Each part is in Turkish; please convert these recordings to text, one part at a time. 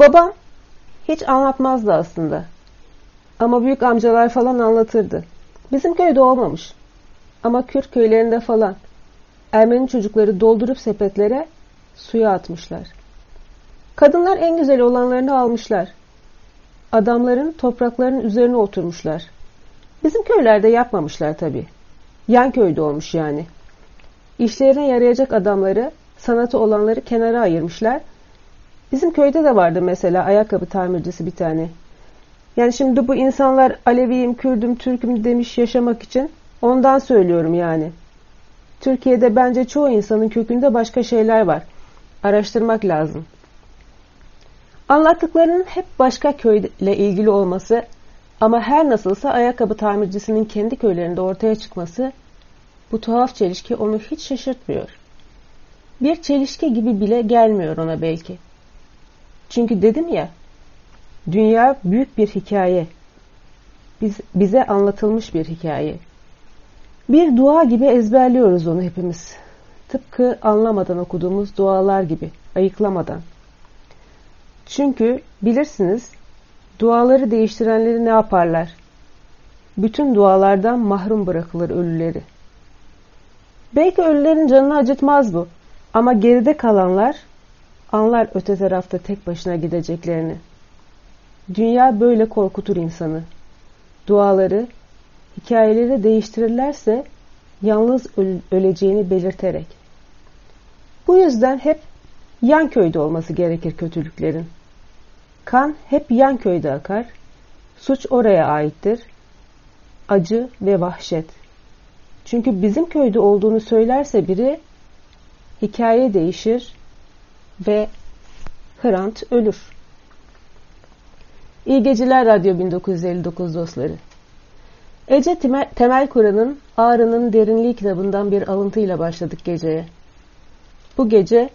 Babam hiç anlatmazdı aslında. Ama büyük amcalar falan anlatırdı. Bizim köyde olmamış. Ama Kürt köylerinde falan. Ermeni çocukları doldurup sepetlere suya atmışlar. Kadınlar en güzel olanlarını almışlar. Adamların toprakların üzerine oturmuşlar. Bizim köylerde yapmamışlar tabii. Yan köyde olmuş yani. İşlerine yarayacak adamları, sanatı olanları kenara ayırmışlar. Bizim köyde de vardı mesela ayakkabı tamircisi bir tane. Yani şimdi bu insanlar Aleviyim, Kürdüm, Türk'üm demiş yaşamak için ondan söylüyorum yani. Türkiye'de bence çoğu insanın kökünde başka şeyler var. Araştırmak lazım. Anlattıklarının hep başka köyle ilgili olması ama her nasılsa ayakkabı tamircisinin kendi köylerinde ortaya çıkması bu tuhaf çelişki onu hiç şaşırtmıyor. Bir çelişki gibi bile gelmiyor ona belki. Çünkü dedim ya, dünya büyük bir hikaye. Biz, bize anlatılmış bir hikaye. Bir dua gibi ezberliyoruz onu hepimiz. Tıpkı anlamadan okuduğumuz dualar gibi, ayıklamadan. Çünkü bilirsiniz, duaları değiştirenleri ne yaparlar? Bütün dualardan mahrum bırakılır ölüleri. Belki ölülerin canını acıtmaz bu. Ama geride kalanlar anlar öte tarafta tek başına gideceklerini. Dünya böyle korkutur insanı. Duaları, hikayeleri değiştirirlerse yalnız öleceğini belirterek. Bu yüzden hep yan köyde olması gerekir kötülüklerin. Kan hep yan köyde akar, suç oraya aittir, acı ve vahşet. Çünkü bizim köyde olduğunu söylerse biri, hikaye değişir ve Hrant ölür. İyi geceler Radyo 1959 dostları. Ece Temel Kur'an'ın Ağrı'nın Derinliği kitabından bir alıntıyla başladık geceye. Bu gece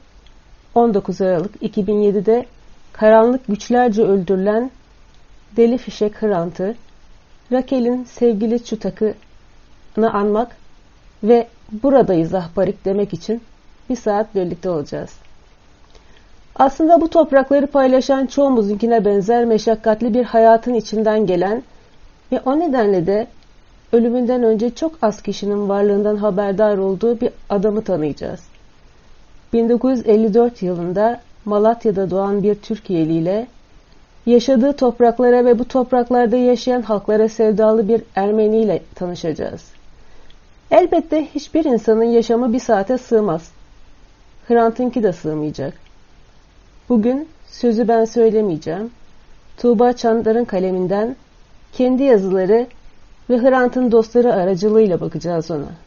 19 Aralık 2007'de karanlık güçlerce öldürülen Deli Fişek Hrant'ı, Rakel'in sevgili Çutak'ını anmak ve buradayız ahbarik demek için bir saat birlikte olacağız. Aslında bu toprakları paylaşan çoğumuzunkine benzer meşakkatli bir hayatın içinden gelen ve o nedenle de ölümünden önce çok az kişinin varlığından haberdar olduğu bir adamı tanıyacağız. 1954 yılında Malatya'da doğan bir Türkiye'li ile yaşadığı topraklara ve bu topraklarda yaşayan halklara sevdalı bir Ermeni ile tanışacağız. Elbette hiçbir insanın yaşamı bir saate sığmaz. Hrant'ınki de sığmayacak. Bugün sözü ben söylemeyeceğim. Tuğba Çandar'ın kaleminden kendi yazıları ve Hrant'ın dostları aracılığıyla bakacağız ona.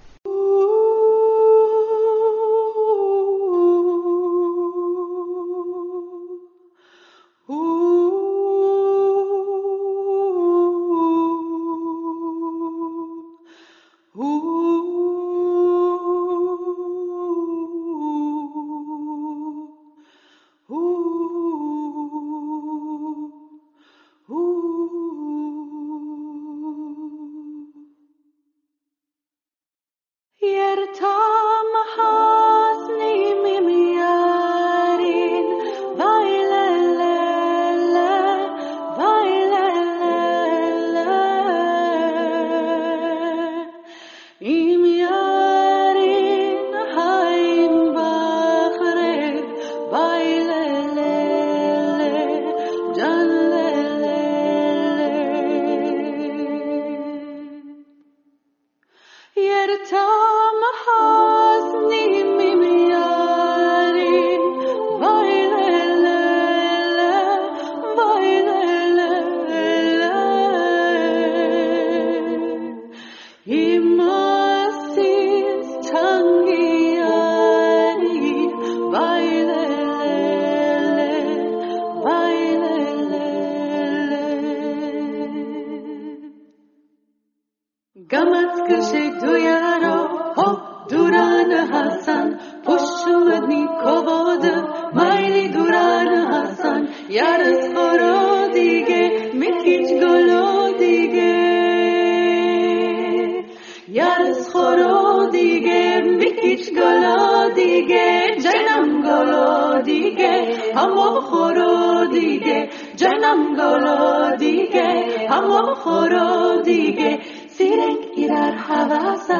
دیگه جنم گلا دیگه همو خورو دیگه جنم گلا دیگه همو خورو دیگه. سیرک ایرار حواسا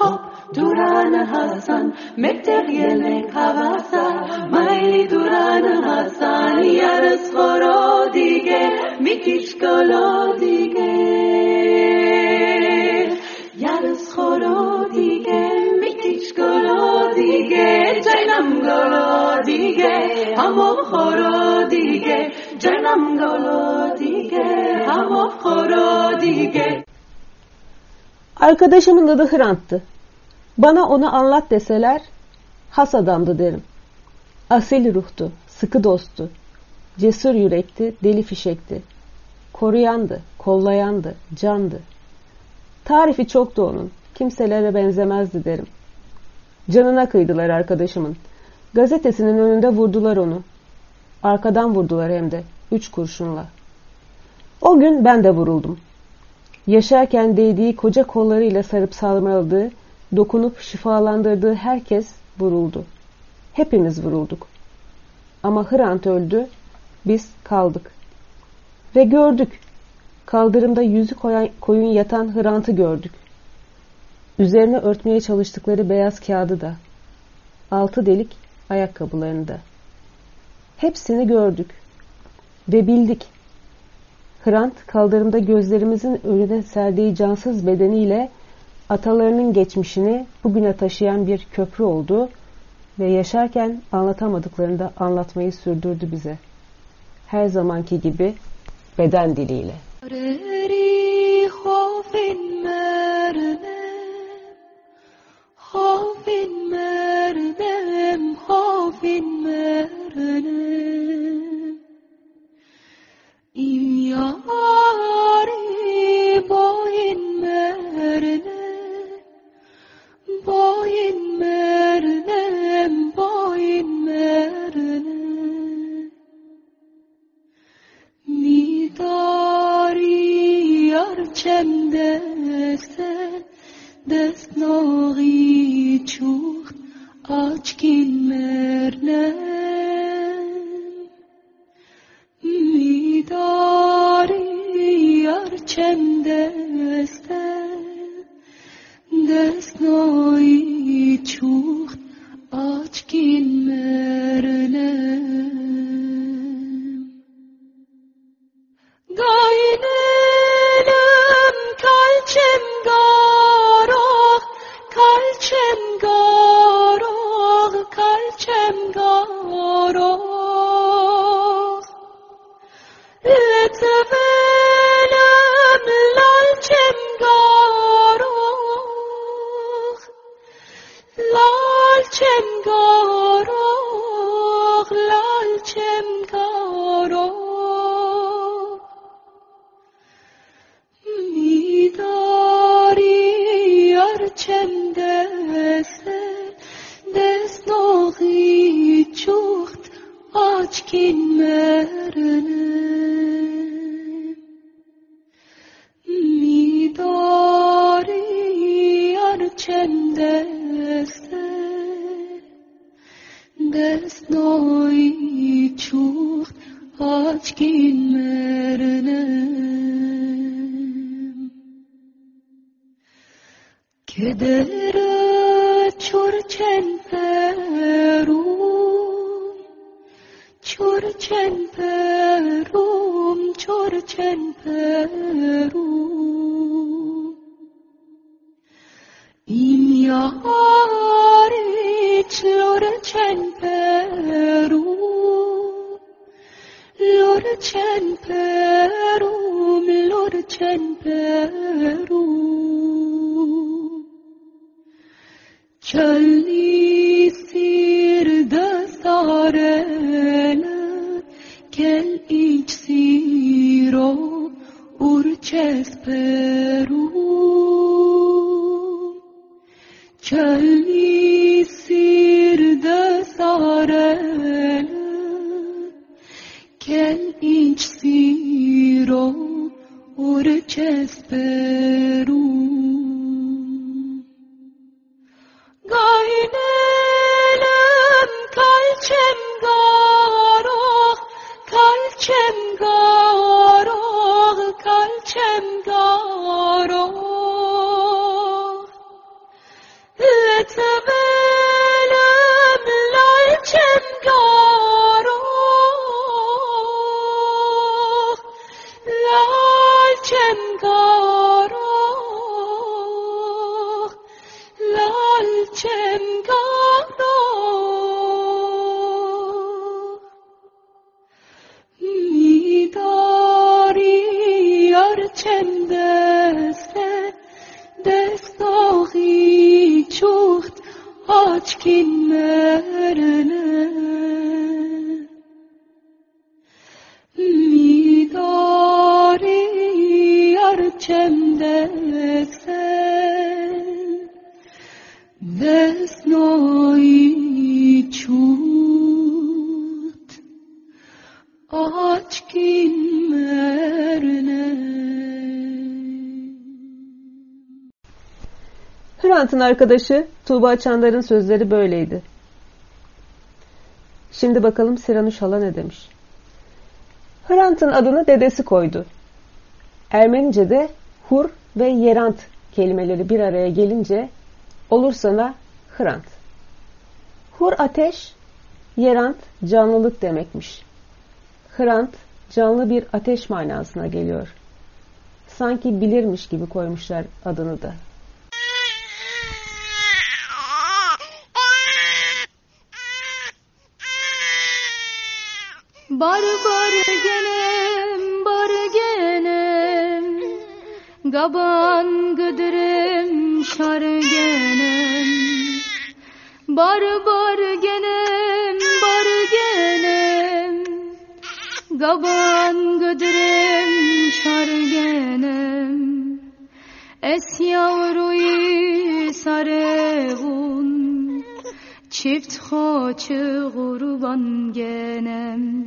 هوب دوران حسن مکتب یلک حواسا مایلی دوران حسن یارس خورو دیگه میکیش گلا دیگه. یارس خورو dige Caynam golo dige Hamov horo dige Caynam golo dige Hamov horo dige Arkadaşımın adı Hrant'tı. Bana onu anlat deseler has adamdı derim. Asil ruhtu, sıkı dosttu. Cesur yürekti, deli fişekti. Koruyandı, kollayandı, candı. Tarifi çoktu onun. Kimselere benzemezdi derim. Canına kıydılar arkadaşımın. Gazetesinin önünde vurdular onu. Arkadan vurdular hem de. Üç kurşunla. O gün ben de vuruldum. Yaşarken değdiği koca kollarıyla sarıp sarmaladığı dokunup şifalandırdığı herkes vuruldu. Hepimiz vurulduk. Ama Hrant öldü, biz kaldık. Ve gördük. Kaldırımda yüzü koyun yatan Hrant'ı gördük. Üzerine örtmeye çalıştıkları beyaz kağıdı da. Altı delik ayakkabılarını da. Hepsini gördük. Ve bildik. Hrant kaldırımda gözlerimizin önüne serdiği cansız bedeniyle atalarının geçmişini bugüne taşıyan bir köprü oldu ve yaşarken anlatamadıklarını da anlatmayı sürdürdü bize. Her zamanki gibi beden diliyle. خوف ما خوف ما أردم يا عريب ما أردم چلی سیر دست آرهن کل ایچ سیرو ارچس پر arkadaşı Tuğba Çandar'ın sözleri böyleydi. Şimdi bakalım Siranuş hala ne demiş. Hrant'ın adını dedesi koydu. Ermenice'de hur ve yerant kelimeleri bir araya gelince olur sana Hrant. Hur ateş, yerant canlılık demekmiş. Hrant canlı bir ateş manasına geliyor. Sanki bilirmiş gibi koymuşlar adını da. Bar bar genem, bar genem, gaban gıdırım şar genem. Bar bar genem, bar genem, gaban gıdırım şar genem. Es yavruyu sarevun, çift xoçı qurban genem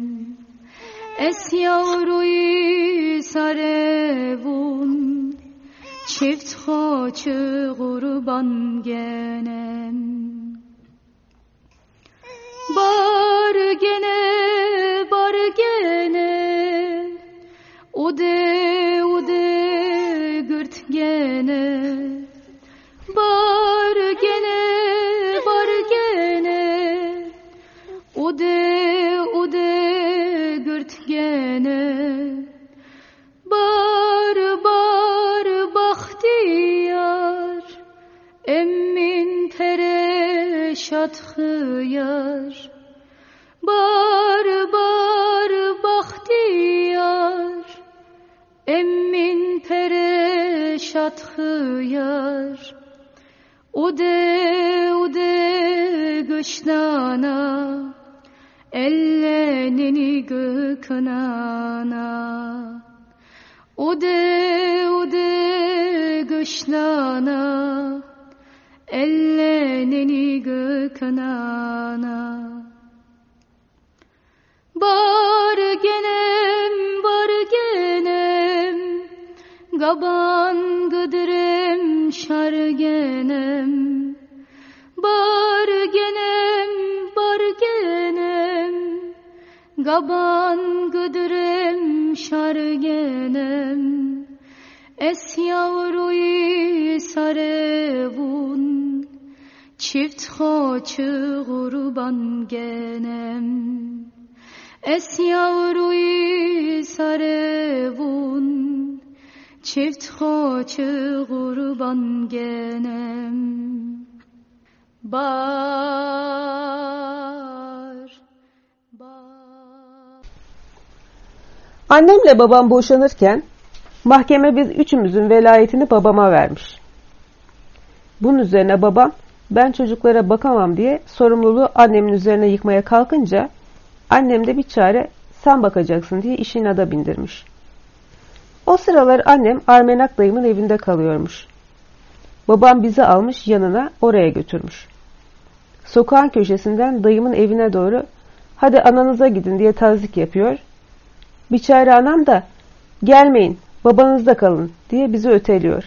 Es yavruyu sarevun çift xoçı qurban genem hıyar Bar bar bahtiyar Emmin pereşat hıyar Ude ude göçnana Ellenini göknana. Ude ude göçnana göknana Bar genem, bar genem, gaban gıdırım şar genem. Bar genem, bar genem, gaban gıdırım şar genem. Es yavruyu sarevun, çift xoçı qurban genem. Es yavruyu sarevun Çift xoçı qurban genem Bar Bar Annemle babam boşanırken mahkeme biz üçümüzün velayetini babama vermiş. Bunun üzerine babam ben çocuklara bakamam diye sorumluluğu annemin üzerine yıkmaya kalkınca Annem de bir çare sen bakacaksın diye işine da bindirmiş. O sıralar annem Armenak dayımın evinde kalıyormuş. Babam bizi almış yanına oraya götürmüş. Sokağın köşesinden dayımın evine doğru hadi ananıza gidin diye tazik yapıyor. Biçare anam da gelmeyin babanızda kalın diye bizi öteliyor.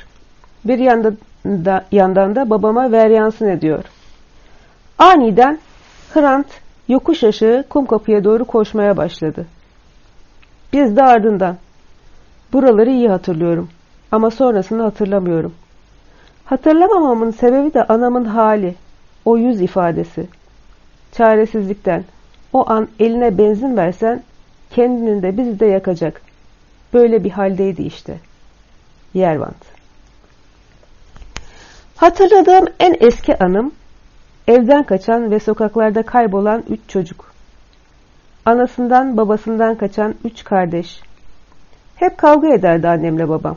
Bir yanda da, yandan da babama veryansın ediyor. Aniden Hrant yokuş aşağı kum kapıya doğru koşmaya başladı. Biz de ardından. Buraları iyi hatırlıyorum ama sonrasını hatırlamıyorum. Hatırlamamamın sebebi de anamın hali, o yüz ifadesi. Çaresizlikten, o an eline benzin versen kendini de bizi de yakacak. Böyle bir haldeydi işte. Yervant. Hatırladığım en eski anım Evden kaçan ve sokaklarda kaybolan üç çocuk. Anasından babasından kaçan üç kardeş. Hep kavga ederdi annemle babam.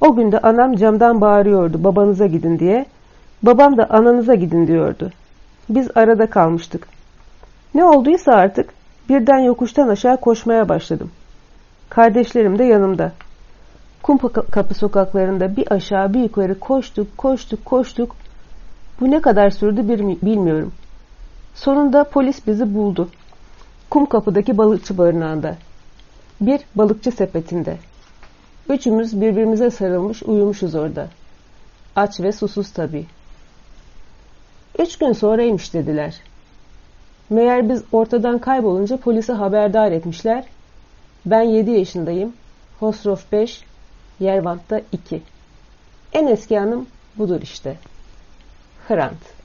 O günde anam camdan bağırıyordu babanıza gidin diye. Babam da ananıza gidin diyordu. Biz arada kalmıştık. Ne olduysa artık birden yokuştan aşağı koşmaya başladım. Kardeşlerim de yanımda. Kum kapı sokaklarında bir aşağı bir yukarı koştuk, koştuk, koştuk. Bu ne kadar sürdü bilmiyorum. Sonunda polis bizi buldu. Kum kapıdaki balıkçı barınağında. Bir balıkçı sepetinde. Üçümüz birbirimize sarılmış uyumuşuz orada. Aç ve susuz tabii. Üç gün sonraymış dediler. Meğer biz ortadan kaybolunca polise haberdar etmişler. Ben yedi yaşındayım. Hosrof beş, Yervant'ta iki. En eski anım budur işte. Hrant.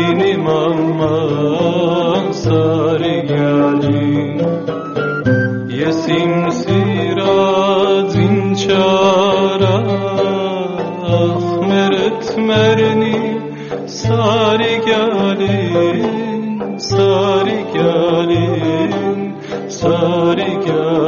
dinim alman sarigari Yesim sirazin çara Ahmeret merni sarigarin Sarigarin Sarigarin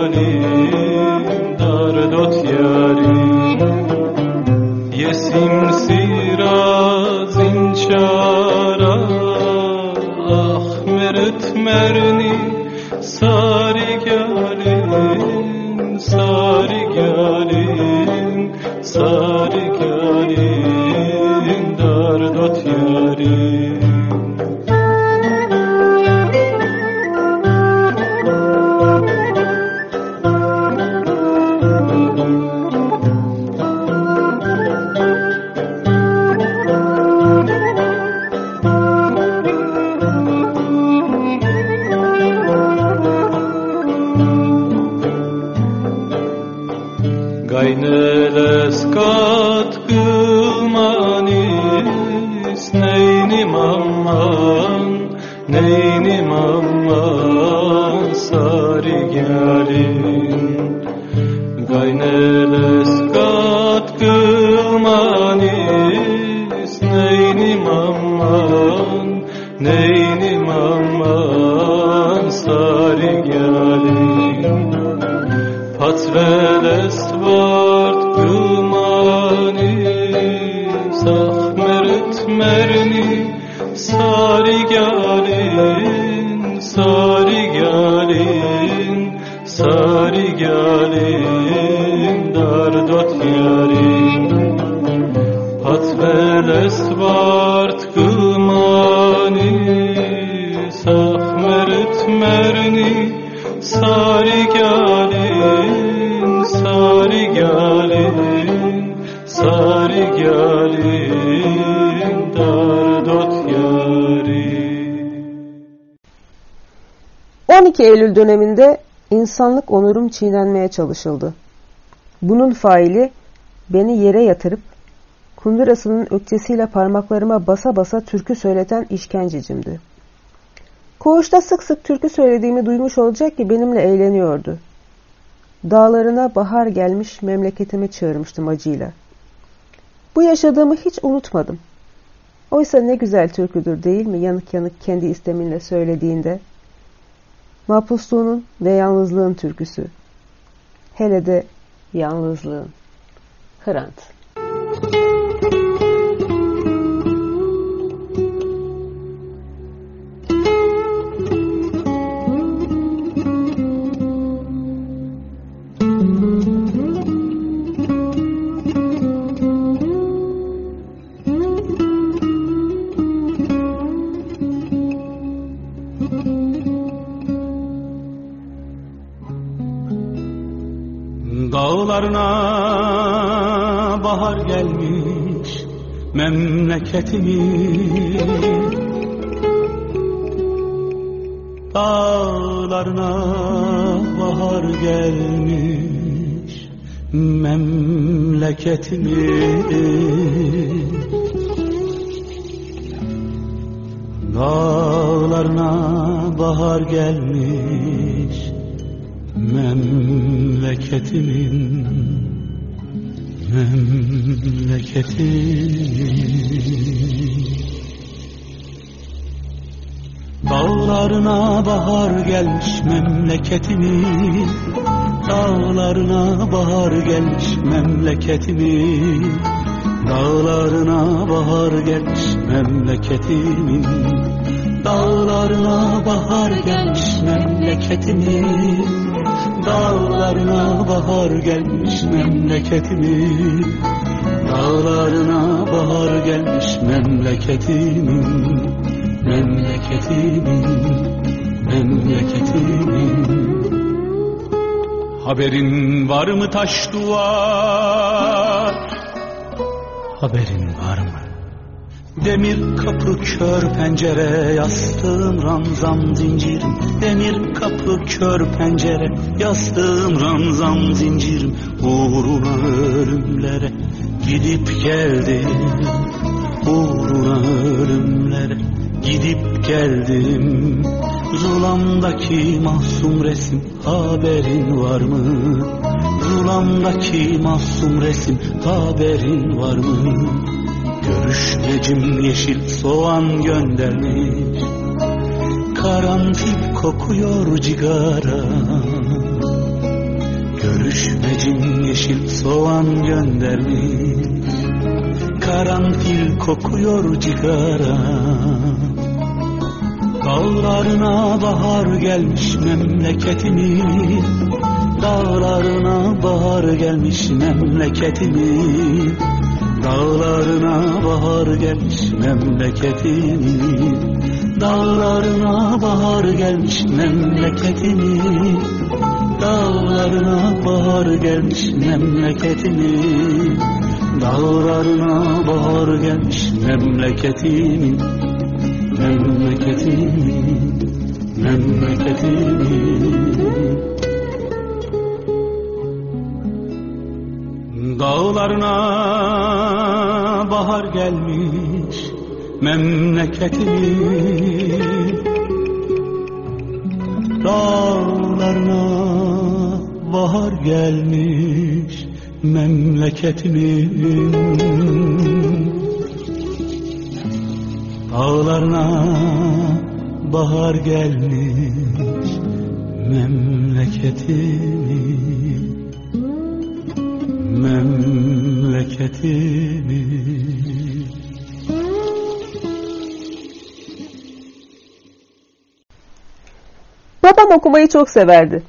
Eylül döneminde insanlık onurum çiğnenmeye çalışıldı. Bunun faili beni yere yatırıp kundurasının öktesiyle parmaklarıma basa basa türkü söyleten işkencecimdi. Koğuşta sık sık türkü söylediğimi duymuş olacak ki benimle eğleniyordu. dağlarına bahar gelmiş memleketime çağırmıştım acıyla. Bu yaşadığımı hiç unutmadım. Oysa ne güzel türküdür değil mi yanık yanık kendi isteminle söylediğinde. Mahpusluğunun ve yalnızlığın türküsü. Hele de yalnızlığın. Hrant. Memleketimi Dağlarına bahar gelmiş memleketimi Dağlarına bahar gelmiş memleketimin memleketi. Dağlarına bahar gelmiş memleketimi Dağlarına bahar gelmiş memleketimi Dağlarına bahar gelmiş memleketimin Dağlarına bahar gelmiş memleketimin Dağlarına bahar gelmiş memleketimin Dağlarına bahar gelmiş memleketimin Memleketimin Memleketimin Haberin var mı taş duvar? Haberin var mı Demir kapı kör pencere yastığım ranzam zincirim Demir kapı kör pencere yastığım ranzam zincirim Uğruna ölümlere gidip geldim Uğruna ölümlere gidip geldim Zulamdaki mahzun resim haberin var mı? Zulamdaki mahzun resim haberin var mı? Görüşmecim yeşil soğan göndermiş. Karanfil kokuyor cigara. Görüşmecim yeşil soğan göndermiş. Karanfil kokuyor cigara. Dağlarına bahar gelmiş memleketimin Dağlarına bahar gelmiş memleketimin Dağlarına bahar gelmiş memleketimin Dağlarına bahar gelmiş memleketimin Dağlarına bahar gelmiş memleketimin Dağlarına bahar gelmiş memleketimin Memleketimin Memleketimin Dağlarına bahar gelmiş memleketimin Dağlarına bahar gelmiş memleketimin Dağlarına bahar gelmiş memleketimin memleketimi Babam okumayı çok severdi.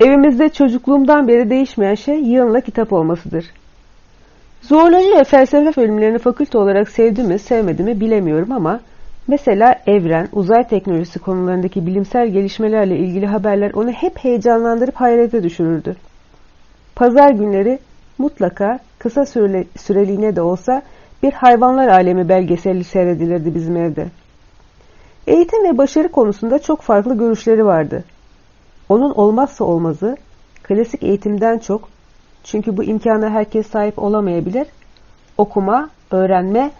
Evimizde çocukluğumdan beri değişmeyen şey yığınla kitap olmasıdır. Zooloji ve felsefe bölümlerini fakülte olarak sevdi mi sevmedi mi bilemiyorum ama mesela evren, uzay teknolojisi konularındaki bilimsel gelişmelerle ilgili haberler onu hep heyecanlandırıp hayrete düşürürdü. Pazar günleri mutlaka kısa süreli, süreliğine de olsa bir hayvanlar alemi belgeseli seyredilirdi bizim evde. Eğitim ve başarı konusunda çok farklı görüşleri vardı. Onun olmazsa olmazı klasik eğitimden çok, çünkü bu imkana herkes sahip olamayabilir, okuma, öğrenme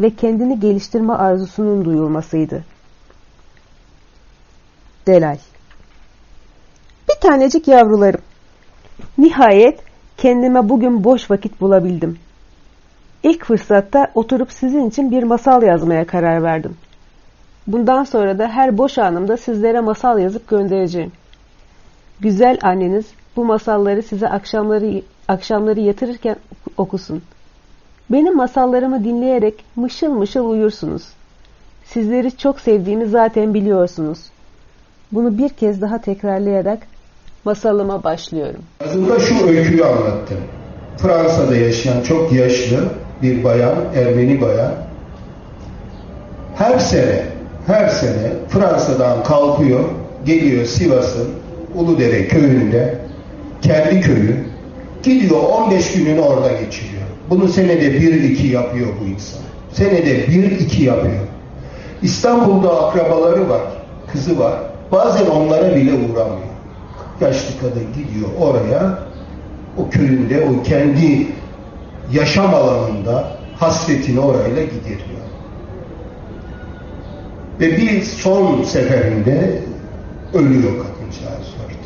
ve kendini geliştirme arzusunun duyulmasıydı. Delal Bir tanecik yavrularım. Nihayet kendime bugün boş vakit bulabildim. İlk fırsatta oturup sizin için bir masal yazmaya karar verdim. Bundan sonra da her boş anımda sizlere masal yazıp göndereceğim. Güzel anneniz bu masalları size akşamları akşamları yatırırken okusun. Benim masallarımı dinleyerek mışıl mışıl uyursunuz. Sizleri çok sevdiğimi zaten biliyorsunuz. Bunu bir kez daha tekrarlayarak masalıma başlıyorum. Yazımda şu öyküyü anlattım. Fransa'da yaşayan çok yaşlı bir bayan, Ermeni bayan. Her sene, her sene Fransa'dan kalkıyor, geliyor Sivas'ın Uludere köyünde, kendi köyü, gidiyor 15 gününü orada geçiriyor. Bunu senede bir iki yapıyor bu insan. Senede bir iki yapıyor. İstanbul'da akrabaları var, kızı var. Bazen onlara bile uğramıyor. Yaşlı kadın gidiyor oraya, o köyünde, o kendi yaşam alanında hasretini orayla gideriyor. Ve bir son seferinde ölüyor kadıncağız orada.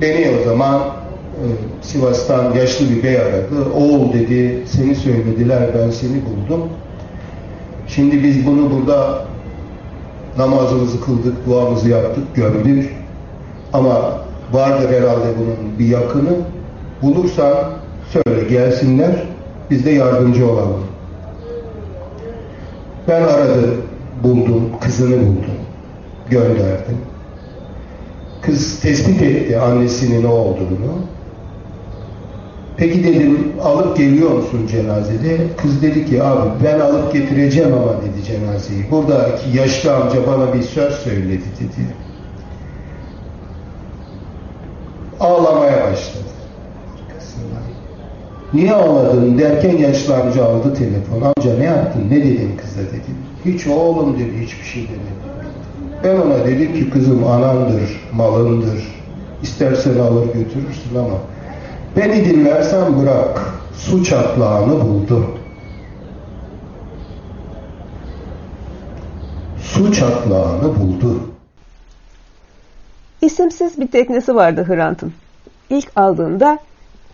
Beni o zaman e, Sivas'tan yaşlı bir bey aradı. Oğul dedi, seni söylediler, ben seni buldum. Şimdi biz bunu burada namazımızı kıldık, duamızı yaptık, gömdük. Ama vardır herhalde bunun bir yakını. Bulursan söyle gelsinler, biz de yardımcı olalım. Ben aradım, buldum, kızını buldum, gönderdim. Kız tespit etti annesinin o olduğunu. Peki dedim alıp geliyor musun cenazede? Kız dedi ki abi ben alıp getireceğim ama dedi cenazeyi. Buradaki yaşlı amca bana bir söz söyledi dedi. Arkasından. Niye ağladın derken yaşlı amca aldı telefon. Amca ne yaptın ne dedin kıza dedi. Hiç oğlum dedi hiçbir şey demedi. Ben ona dedim ki kızım anandır, malındır. İstersen alır götürürsün ama beni dinlersen bırak. Su çatlağını buldu. Su çatlağını buldu. İsimsiz bir teknesi vardı Hrant'ın. İlk aldığında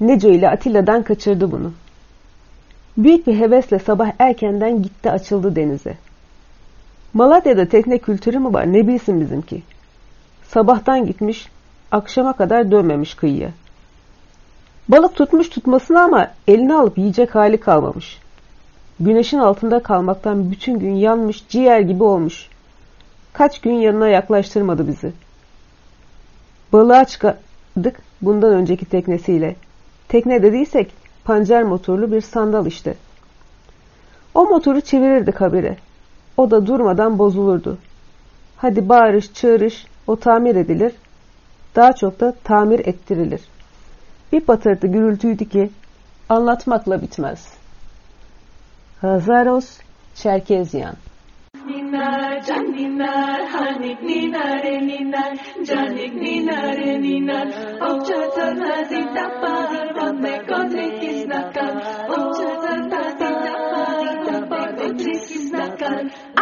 Neco ile Atilla'dan kaçırdı bunu. Büyük bir hevesle sabah erkenden gitti açıldı denize. Malatya'da tekne kültürü mü var ne bilsin bizimki. Sabahtan gitmiş, akşama kadar dönmemiş kıyıya. Balık tutmuş tutmasına ama eline alıp yiyecek hali kalmamış. Güneşin altında kalmaktan bütün gün yanmış, ciğer gibi olmuş. Kaç gün yanına yaklaştırmadı bizi. Balığa çıkardık bundan önceki teknesiyle. Tekne dediysek pancar motorlu bir sandal işte. O motoru çevirirdik habire. O da durmadan bozulurdu. Hadi bağırış, çığırış, o tamir edilir. Daha çok da tamir ettirilir. Bir patırtı gürültüydü ki anlatmakla bitmez. Hazaros Çerkezyan Ninar, can ninar, hanik ninar, ninar, canik ninar, ninar. Občas odrazí ta pár, on me kodrik iznakam. Občas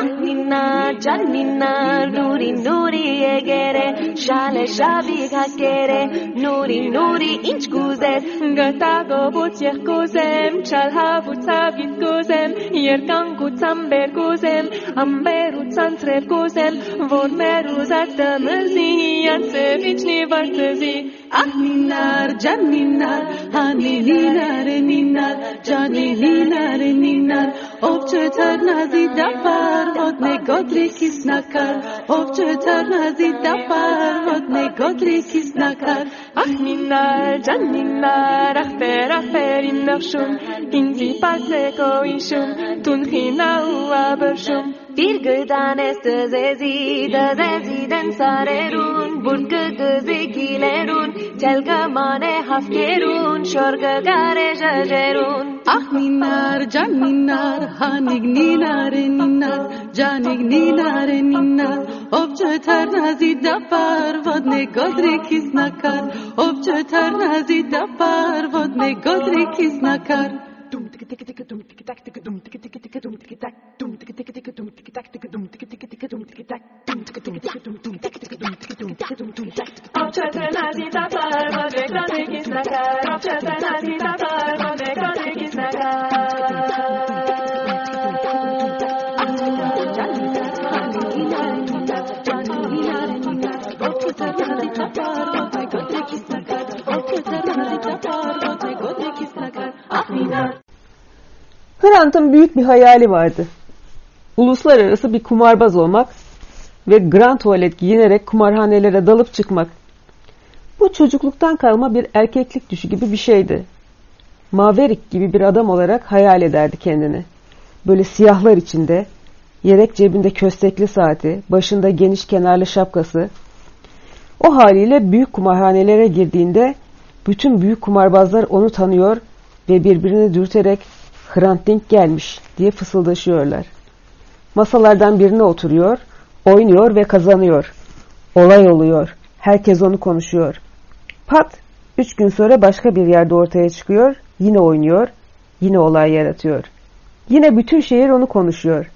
Ջանինա, ջանինա, նուրի, նուրի եգերե, շալե, շաբի հակերե, նուրի, նուրի, ինչ կուզես, գտագոբոց եղկոզեմ, չալհավուցավ իտ կոզեմ, երկանգուց ամբեր կոզեմ, ամբեր ու ծանցրև կոզեմ, որ մեր ուզած տմզի, անցև իչնի վարձզի, Ահնինար, ջանինար, հանինինար, նինար, ջանինինար, նինար, ով չթարնազի դապար ոտնե գոտրիքիս նակար ով չթարնազի դապար ոտնե գոտրիքիս նակար ախ մինար ջան մինար ախ տեր ախերին նախշում ինձի պասեկո իշում տուն խինաու աբրշում Իր գտանես դեզեզի դեզեզի դեն սարերուն բուն գդեզի գիլերուն ցել գմանը հավկերուն շոր գգարե ժերուն Ah ninar, ja ninar, hanig ninar, ninar, janig ninar, ninar. obje tar nazi da par, godri kis nakar obje tar nazi da par, godri kis nakar Dum tik tik tik dum tik tak tik dum tik tik tik dum tik tak dum tik tik tik dum tik tak tik dum tik tik tik dum tik tak dum tik tik tik dum tik tak dum tik tik tik dum tik tak dum tik tak dum tik tik tik dum tik tak dum tik tik tik dum tik tak dum tik tik tik dum tik tak dum tik tik tik dum tik tak dum tik tik tik dum tik tak dum tik tik tik dum tik tak dum tik tik tik dum tik tak dum tik tik tik dum tik tak dum tik tik tik dum tik tak dum tik tik tik dum tik tak dum tik tik tik dum tik tak dum tik tik tik dum tik tak dum tik tik tik dum tik tak dum tik tik tik dum tik Hrant'ın büyük bir hayali vardı. Uluslararası bir kumarbaz olmak ve grand tuvalet giyinerek kumarhanelere dalıp çıkmak. Bu çocukluktan kalma bir erkeklik düşü gibi bir şeydi. Maverick gibi bir adam olarak hayal ederdi kendini. Böyle siyahlar içinde, yedek cebinde köstekli saati, başında geniş kenarlı şapkası. O haliyle büyük kumarhanelere girdiğinde bütün büyük kumarbazlar onu tanıyor ve birbirini dürterek Hrant Dink gelmiş diye fısıldaşıyorlar. Masalardan birine oturuyor, oynuyor ve kazanıyor. Olay oluyor. Herkes onu konuşuyor. Pat, üç gün sonra başka bir yerde ortaya çıkıyor, yine oynuyor, yine olay yaratıyor. Yine bütün şehir onu konuşuyor.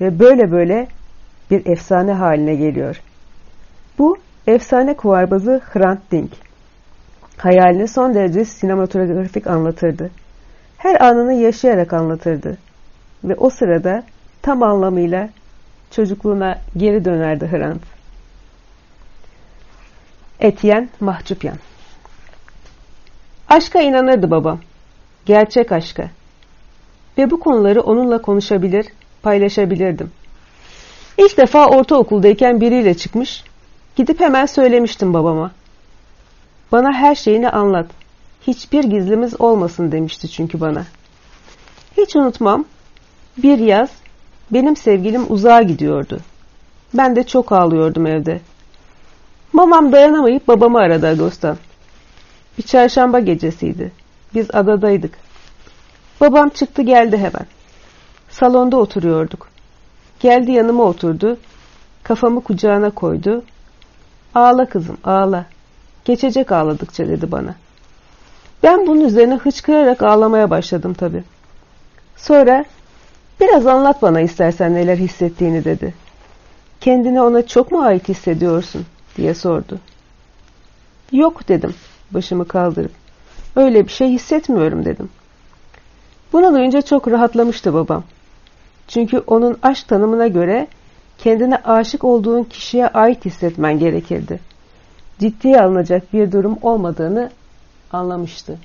Ve böyle böyle bir efsane haline geliyor. Bu efsane kuvarbazı Hrant Dink. Hayalini son derece sinematografik anlatırdı. Her anını yaşayarak anlatırdı. Ve o sırada tam anlamıyla çocukluğuna geri dönerdi Hrant. Etiyen Mahcupyan Aşka inanırdı babam. Gerçek aşka. Ve bu konuları onunla konuşabilir, paylaşabilirdim. İlk defa ortaokuldayken biriyle çıkmış, gidip hemen söylemiştim babama. Bana her şeyini anlat. Hiçbir gizlimiz olmasın demişti çünkü bana. Hiç unutmam, bir yaz benim sevgilim uzağa gidiyordu. Ben de çok ağlıyordum evde. Mamam dayanamayıp babamı aradı Agos'tan. Bir çarşamba gecesiydi. Biz adadaydık. Babam çıktı geldi hemen. Salonda oturuyorduk. Geldi yanıma oturdu. Kafamı kucağına koydu. Ağla kızım ağla. Geçecek ağladıkça dedi bana. Ben bunun üzerine hıçkırarak ağlamaya başladım tabii. Sonra biraz anlat bana istersen neler hissettiğini dedi. Kendini ona çok mu ait hissediyorsun diye sordu. Yok dedim başımı kaldırıp. Öyle bir şey hissetmiyorum dedim. Bunu duyunca çok rahatlamıştı babam. Çünkü onun aşk tanımına göre kendine aşık olduğun kişiye ait hissetmen gerekirdi. Ciddiye alınacak bir durum olmadığını anlamıştı.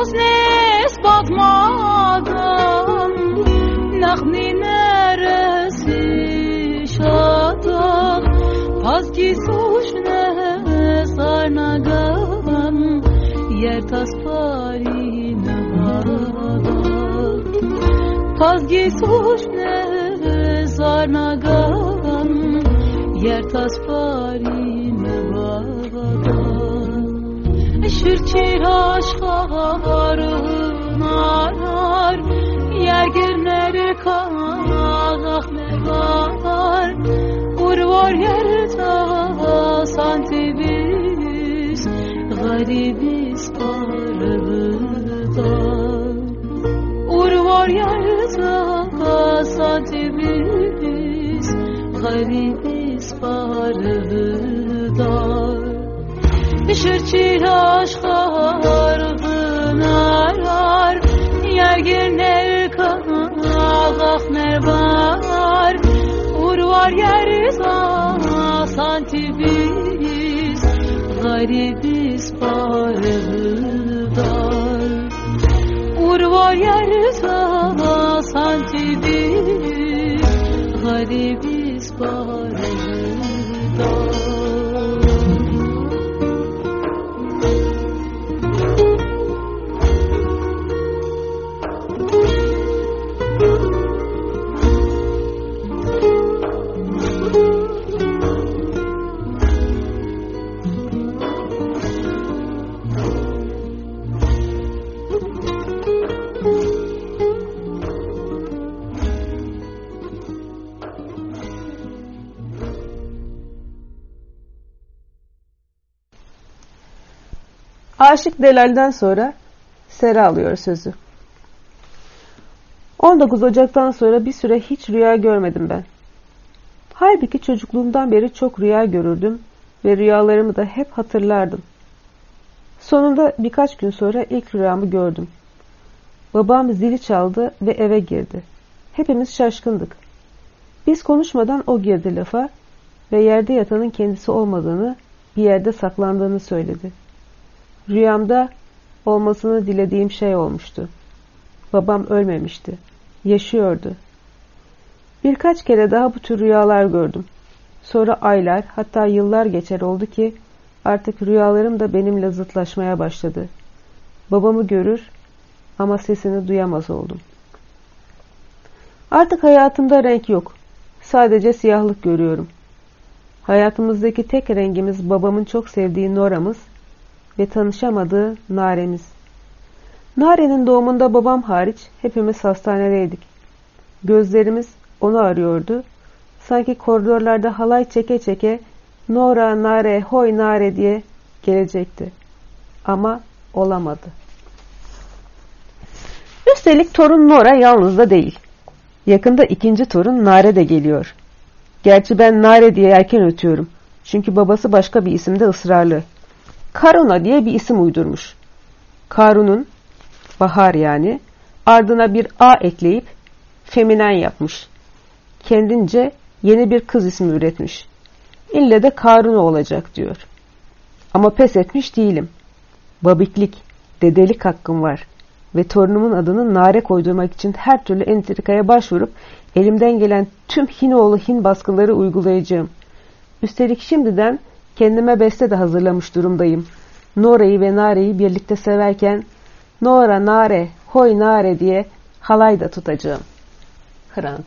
Nasnes bakmadan Nahni neresi şatak Paski suş ne sarnagavan Yer taspari navadan Paski suş ne sarnagavan Yer taspari Şirçir aşkların arar Yer günleri kalak ne var. Urvar yerda santibiz Garibiz parılda Urvar yerda santibiz Garibiz Düşür çilaş kalbın arar Yergin el kalak mervar Urvar yeriz santibiz Garibiz parıldar Urvar yeriz santibiz Garibiz parıldar Aşık Delal'den sonra Sera alıyor sözü. 19 Ocak'tan sonra bir süre hiç rüya görmedim ben. Halbuki çocukluğumdan beri çok rüya görürdüm ve rüyalarımı da hep hatırlardım. Sonunda birkaç gün sonra ilk rüyamı gördüm. Babam zili çaldı ve eve girdi. Hepimiz şaşkındık. Biz konuşmadan o girdi lafa ve yerde yatanın kendisi olmadığını, bir yerde saklandığını söyledi. Rüyamda olmasını dilediğim şey olmuştu. Babam ölmemişti. Yaşıyordu. Birkaç kere daha bu tür rüyalar gördüm. Sonra aylar hatta yıllar geçer oldu ki artık rüyalarım da benimle zıtlaşmaya başladı. Babamı görür ama sesini duyamaz oldum. Artık hayatımda renk yok. Sadece siyahlık görüyorum. Hayatımızdaki tek rengimiz babamın çok sevdiği Nora'mız ve tanışamadığı Nare'miz. Nare'nin doğumunda babam hariç hepimiz hastanedeydik. Gözlerimiz onu arıyordu. Sanki koridorlarda halay çeke çeke Nora, Nare, Hoy, Nare diye gelecekti. Ama olamadı. Üstelik torun Nora yalnız da değil. Yakında ikinci torun Nare de geliyor. Gerçi ben Nare diye erken ötüyorum. Çünkü babası başka bir isimde ısrarlı. Karuna diye bir isim uydurmuş. Karun'un, bahar yani, ardına bir A ekleyip feminen yapmış. Kendince yeni bir kız ismi üretmiş. İlle de Karuna olacak diyor. Ama pes etmiş değilim. Babiklik, dedelik hakkım var ve torunumun adını Nare koydurmak için her türlü entrikaya başvurup elimden gelen tüm Hinoğlu Hin baskıları uygulayacağım. Üstelik şimdiden Kendime beste de hazırlamış durumdayım. Nora'yı ve Nare'yi birlikte severken Nora, Nare, Hoy Nare diye halay da tutacağım. Hrant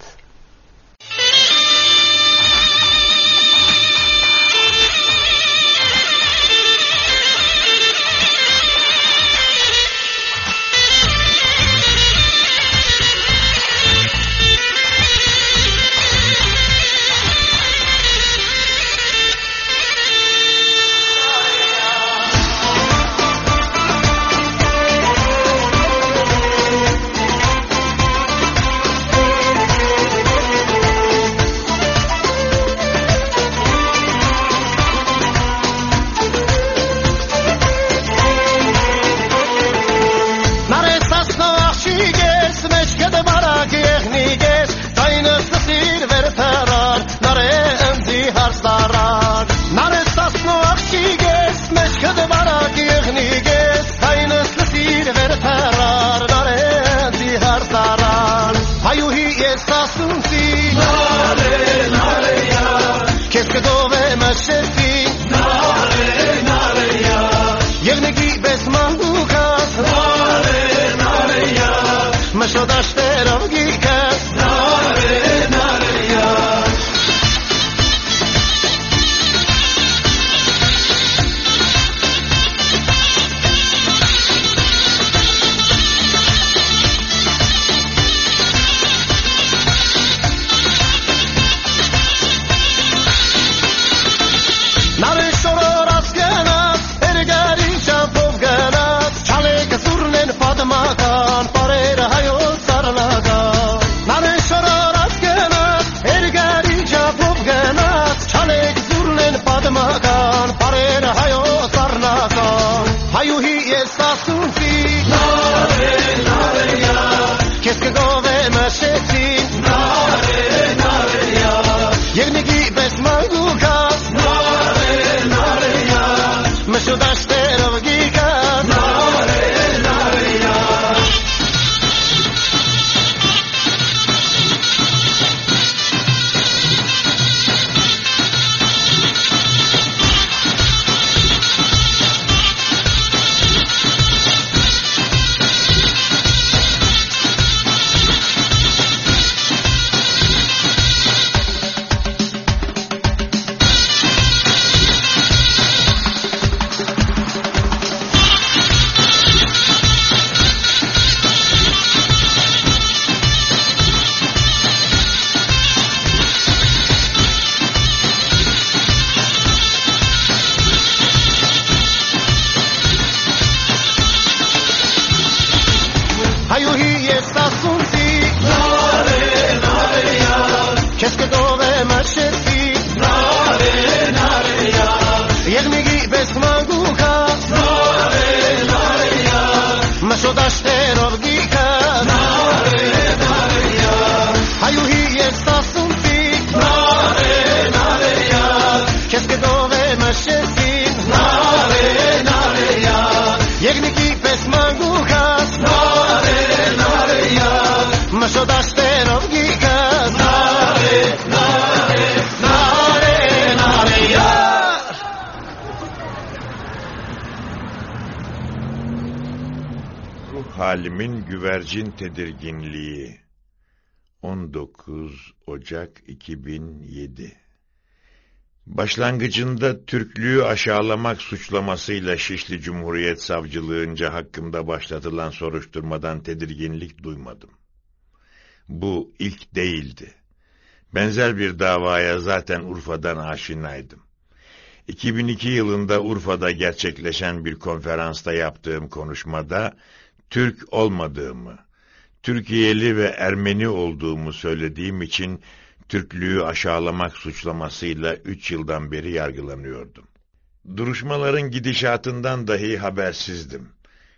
tedirginliği 19 Ocak 2007 Başlangıcında Türklüğü aşağılamak suçlamasıyla Şişli Cumhuriyet Savcılığınca hakkımda başlatılan soruşturmadan tedirginlik duymadım. Bu ilk değildi. Benzer bir davaya zaten Urfa'dan aşinaydım. 2002 yılında Urfa'da gerçekleşen bir konferansta yaptığım konuşmada Türk olmadığımı, Türkiye'li ve Ermeni olduğumu söylediğim için Türklüğü aşağılamak suçlamasıyla üç yıldan beri yargılanıyordum. Duruşmaların gidişatından dahi habersizdim.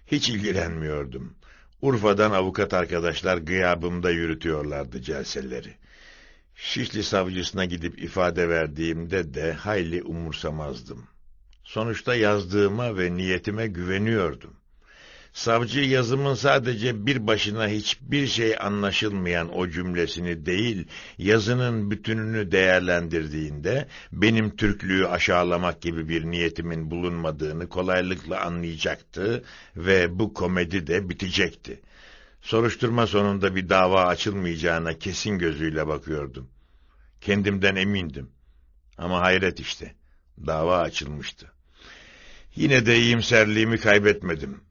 Hiç ilgilenmiyordum. Urfa'dan avukat arkadaşlar gıyabımda yürütüyorlardı celseleri. Şişli savcısına gidip ifade verdiğimde de hayli umursamazdım. Sonuçta yazdığıma ve niyetime güveniyordum. Savcı yazımın sadece bir başına hiçbir şey anlaşılmayan o cümlesini değil, yazının bütününü değerlendirdiğinde benim Türklüğü aşağılamak gibi bir niyetimin bulunmadığını kolaylıkla anlayacaktı ve bu komedi de bitecekti. Soruşturma sonunda bir dava açılmayacağına kesin gözüyle bakıyordum. Kendimden emindim. Ama hayret işte, dava açılmıştı. Yine de iyimserliğimi kaybetmedim.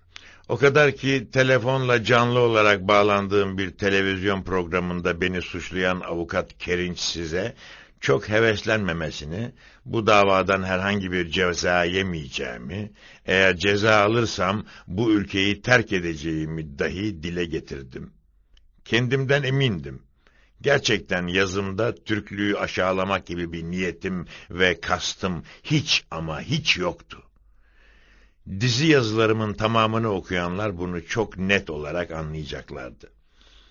O kadar ki telefonla canlı olarak bağlandığım bir televizyon programında beni suçlayan avukat Kerinç size çok heveslenmemesini, bu davadan herhangi bir ceza yemeyeceğimi, eğer ceza alırsam bu ülkeyi terk edeceğimi dahi dile getirdim. Kendimden emindim. Gerçekten yazımda Türklüğü aşağılamak gibi bir niyetim ve kastım hiç ama hiç yoktu. Dizi yazılarımın tamamını okuyanlar bunu çok net olarak anlayacaklardı.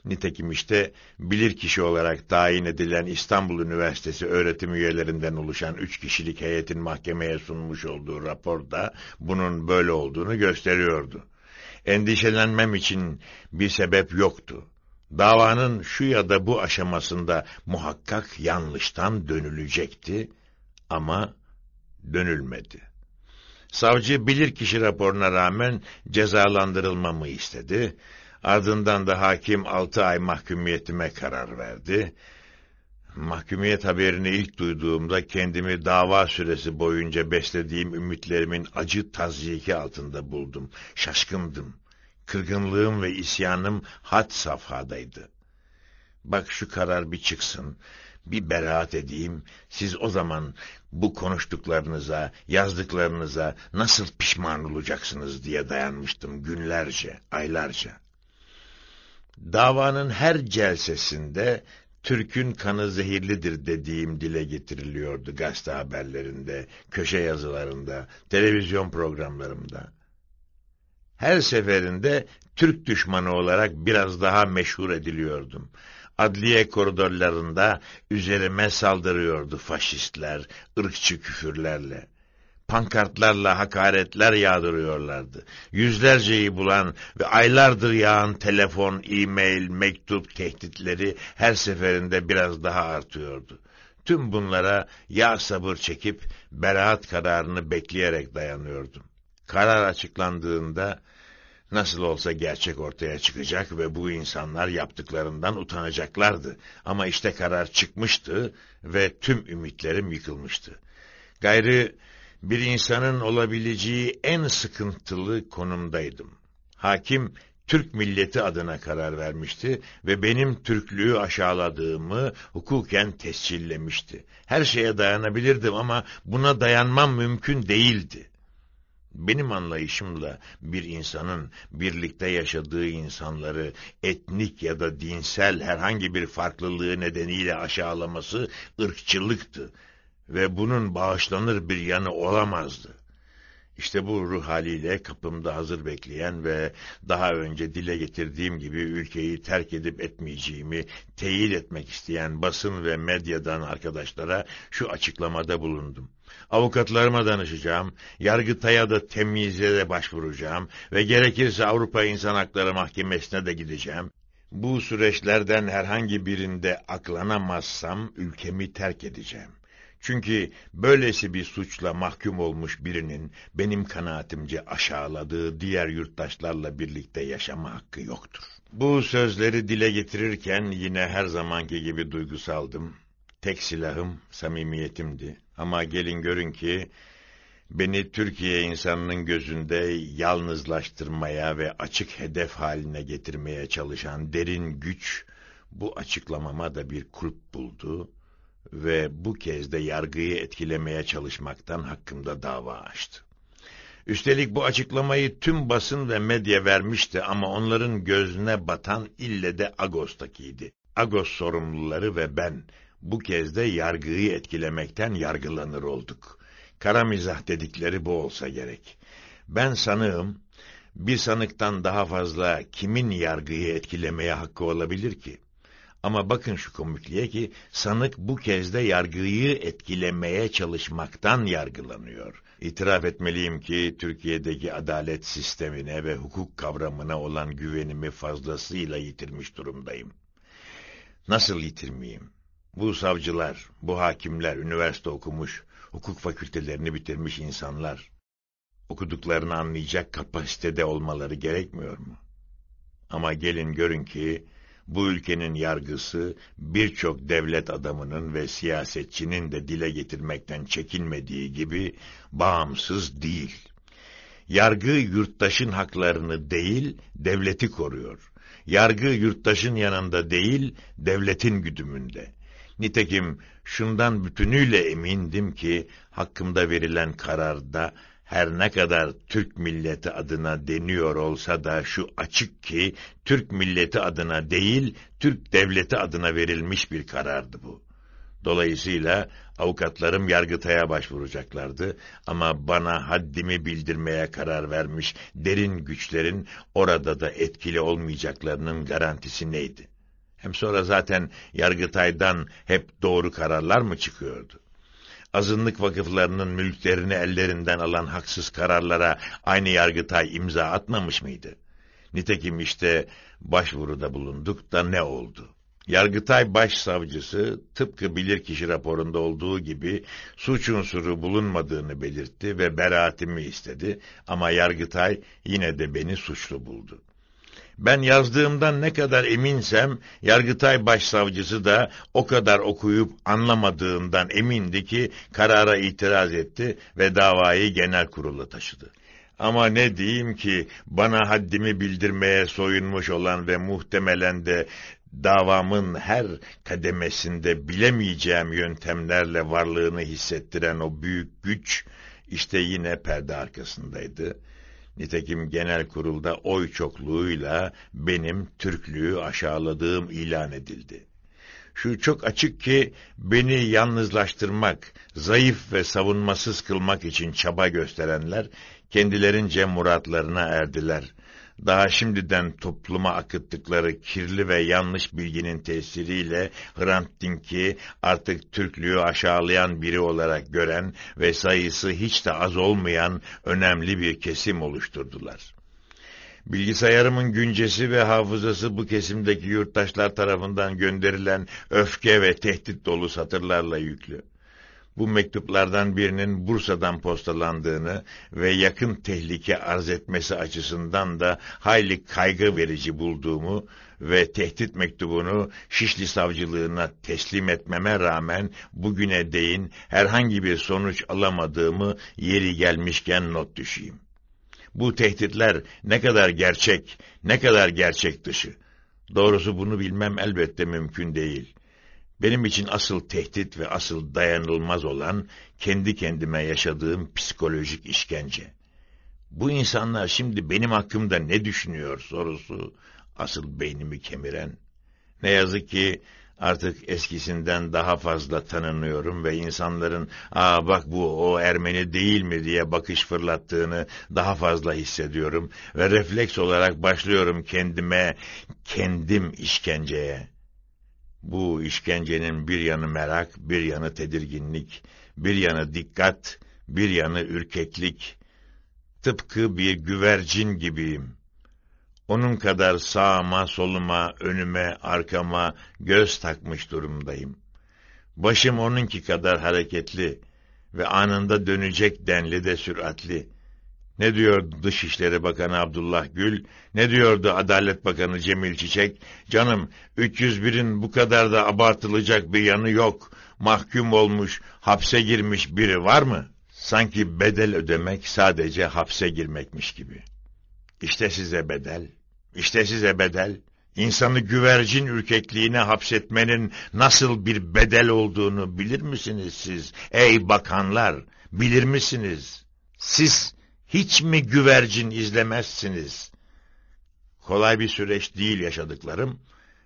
Nitekim işte bilirkişi olarak tayin edilen İstanbul Üniversitesi öğretim üyelerinden oluşan üç kişilik heyetin mahkemeye sunmuş olduğu raporda bunun böyle olduğunu gösteriyordu. Endişelenmem için bir sebep yoktu. Davanın şu ya da bu aşamasında muhakkak yanlıştan dönülecekti ama dönülmedi. Savcı bilirkişi raporuna rağmen cezalandırılmamı istedi. Ardından da hakim altı ay mahkumiyetime karar verdi. Mahkumiyet haberini ilk duyduğumda kendimi dava süresi boyunca beslediğim ümitlerimin acı tazyiki altında buldum. Şaşkındım. Kırgınlığım ve isyanım had safhadaydı. Bak şu karar bir çıksın, bir beraat edeyim, siz o zaman bu konuştuklarınıza, yazdıklarınıza nasıl pişman olacaksınız diye dayanmıştım günlerce, aylarca. Davanın her celsesinde Türk'ün kanı zehirlidir dediğim dile getiriliyordu gazete haberlerinde, köşe yazılarında, televizyon programlarımda. Her seferinde Türk düşmanı olarak biraz daha meşhur ediliyordum. Adliye koridorlarında üzerime saldırıyordu faşistler, ırkçı küfürlerle pankartlarla hakaretler yağdırıyorlardı. Yüzlerceyi bulan ve aylardır yağan telefon, e-mail, mektup tehditleri her seferinde biraz daha artıyordu. Tüm bunlara ya sabır çekip beraat kararını bekleyerek dayanıyordum. Karar açıklandığında nasıl olsa gerçek ortaya çıkacak ve bu insanlar yaptıklarından utanacaklardı. Ama işte karar çıkmıştı ve tüm ümitlerim yıkılmıştı. Gayrı bir insanın olabileceği en sıkıntılı konumdaydım. Hakim Türk milleti adına karar vermişti ve benim Türklüğü aşağıladığımı hukuken tescillemişti. Her şeye dayanabilirdim ama buna dayanmam mümkün değildi. Benim anlayışımla bir insanın birlikte yaşadığı insanları etnik ya da dinsel herhangi bir farklılığı nedeniyle aşağılaması ırkçılıktı ve bunun bağışlanır bir yanı olamazdı. İşte bu ruh haliyle kapımda hazır bekleyen ve daha önce dile getirdiğim gibi ülkeyi terk edip etmeyeceğimi teyit etmek isteyen basın ve medyadan arkadaşlara şu açıklamada bulundum. Avukatlarıma danışacağım, Yargıtay'a da temyize de başvuracağım ve gerekirse Avrupa İnsan Hakları Mahkemesi'ne de gideceğim. Bu süreçlerden herhangi birinde aklanamazsam ülkemi terk edeceğim. Çünkü böylesi bir suçla mahkum olmuş birinin benim kanaatimce aşağıladığı diğer yurttaşlarla birlikte yaşama hakkı yoktur. Bu sözleri dile getirirken yine her zamanki gibi duygusaldım. Tek silahım samimiyetimdi. Ama gelin görün ki beni Türkiye insanının gözünde yalnızlaştırmaya ve açık hedef haline getirmeye çalışan derin güç bu açıklamama da bir kulp buldu ve bu kez de yargıyı etkilemeye çalışmaktan hakkımda dava açtı. Üstelik bu açıklamayı tüm basın ve medya vermişti ama onların gözüne batan ille de Agos'takiydi. Agos sorumluları ve ben bu kez de yargıyı etkilemekten yargılanır olduk. Kara mizah dedikleri bu olsa gerek. Ben sanığım, bir sanıktan daha fazla kimin yargıyı etkilemeye hakkı olabilir ki? Ama bakın şu komikliğe ki sanık bu kez de yargıyı etkilemeye çalışmaktan yargılanıyor. İtiraf etmeliyim ki Türkiye'deki adalet sistemine ve hukuk kavramına olan güvenimi fazlasıyla yitirmiş durumdayım. Nasıl yitirmeyeyim? Bu savcılar, bu hakimler üniversite okumuş, hukuk fakültelerini bitirmiş insanlar. Okuduklarını anlayacak kapasitede olmaları gerekmiyor mu? Ama gelin görün ki bu ülkenin yargısı birçok devlet adamının ve siyasetçinin de dile getirmekten çekinmediği gibi bağımsız değil. Yargı yurttaşın haklarını değil, devleti koruyor. Yargı yurttaşın yanında değil, devletin güdümünde. Nitekim şundan bütünüyle emindim ki hakkımda verilen kararda her ne kadar Türk milleti adına deniyor olsa da şu açık ki Türk milleti adına değil Türk devleti adına verilmiş bir karardı bu. Dolayısıyla avukatlarım Yargıtay'a başvuracaklardı ama bana haddimi bildirmeye karar vermiş derin güçlerin orada da etkili olmayacaklarının garantisi neydi? Hem sonra zaten Yargıtay'dan hep doğru kararlar mı çıkıyordu? azınlık vakıflarının mülklerini ellerinden alan haksız kararlara aynı Yargıtay imza atmamış mıydı? Nitekim işte başvuruda bulunduk da ne oldu? Yargıtay Başsavcısı tıpkı bilirkişi raporunda olduğu gibi suç unsuru bulunmadığını belirtti ve beraatimi istedi ama Yargıtay yine de beni suçlu buldu. Ben yazdığımdan ne kadar eminsem Yargıtay Başsavcısı da o kadar okuyup anlamadığından emindi ki karara itiraz etti ve davayı genel kurula taşıdı. Ama ne diyeyim ki bana haddimi bildirmeye soyunmuş olan ve muhtemelen de davamın her kademesinde bilemeyeceğim yöntemlerle varlığını hissettiren o büyük güç işte yine perde arkasındaydı. Nitekim genel kurulda oy çokluğuyla benim Türklüğü aşağıladığım ilan edildi. Şu çok açık ki beni yalnızlaştırmak, zayıf ve savunmasız kılmak için çaba gösterenler kendilerince muratlarına erdiler. Daha şimdiden topluma akıttıkları kirli ve yanlış bilginin tesiriyle Hrant Dink'i artık Türklüğü aşağılayan biri olarak gören ve sayısı hiç de az olmayan önemli bir kesim oluşturdular. Bilgisayarımın güncesi ve hafızası bu kesimdeki yurttaşlar tarafından gönderilen öfke ve tehdit dolu satırlarla yüklü bu mektuplardan birinin Bursa'dan postalandığını ve yakın tehlike arz etmesi açısından da hayli kaygı verici bulduğumu ve tehdit mektubunu Şişli Savcılığına teslim etmeme rağmen bugüne değin herhangi bir sonuç alamadığımı yeri gelmişken not düşeyim. Bu tehditler ne kadar gerçek, ne kadar gerçek dışı. Doğrusu bunu bilmem elbette mümkün değil. Benim için asıl tehdit ve asıl dayanılmaz olan kendi kendime yaşadığım psikolojik işkence. Bu insanlar şimdi benim hakkımda ne düşünüyor sorusu asıl beynimi kemiren. Ne yazık ki artık eskisinden daha fazla tanınıyorum ve insanların ''Aa bak bu o Ermeni değil mi?'' diye bakış fırlattığını daha fazla hissediyorum ve refleks olarak başlıyorum kendime, kendim işkenceye. Bu işkencenin bir yanı merak, bir yanı tedirginlik, bir yanı dikkat, bir yanı ürkeklik. Tıpkı bir güvercin gibiyim. Onun kadar sağıma, soluma, önüme, arkama göz takmış durumdayım. Başım onunki kadar hareketli ve anında dönecek denli de süratli. Ne diyordu Dışişleri Bakanı Abdullah Gül, ne diyordu Adalet Bakanı Cemil Çiçek? Canım, 301'in bu kadar da abartılacak bir yanı yok. Mahkum olmuş, hapse girmiş biri var mı? Sanki bedel ödemek sadece hapse girmekmiş gibi. İşte size bedel, işte size bedel. İnsanı güvercin ürkekliğine hapsetmenin nasıl bir bedel olduğunu bilir misiniz siz? Ey bakanlar, bilir misiniz? Siz hiç mi güvercin izlemezsiniz? Kolay bir süreç değil yaşadıklarım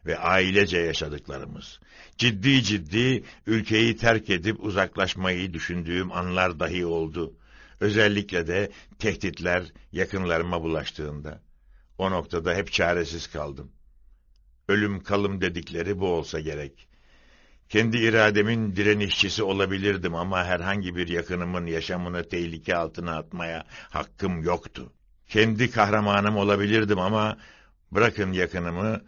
ve ailece yaşadıklarımız. Ciddi ciddi ülkeyi terk edip uzaklaşmayı düşündüğüm anlar dahi oldu. Özellikle de tehditler yakınlarıma bulaştığında. O noktada hep çaresiz kaldım. Ölüm kalım dedikleri bu olsa gerek. Kendi irademin direnişçisi olabilirdim ama herhangi bir yakınımın yaşamını tehlike altına atmaya hakkım yoktu. Kendi kahramanım olabilirdim ama bırakın yakınımı,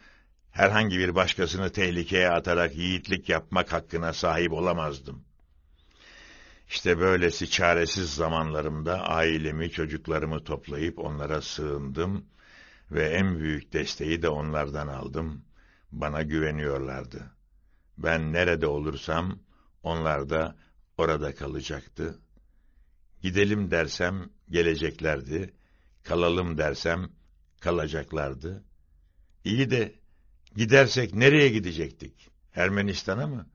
herhangi bir başkasını tehlikeye atarak yiğitlik yapmak hakkına sahip olamazdım. İşte böylesi çaresiz zamanlarımda ailemi, çocuklarımı toplayıp onlara sığındım ve en büyük desteği de onlardan aldım. Bana güveniyorlardı. Ben nerede olursam onlar da orada kalacaktı. Gidelim dersem geleceklerdi, kalalım dersem kalacaklardı. İyi de gidersek nereye gidecektik? Ermenistan'a mı?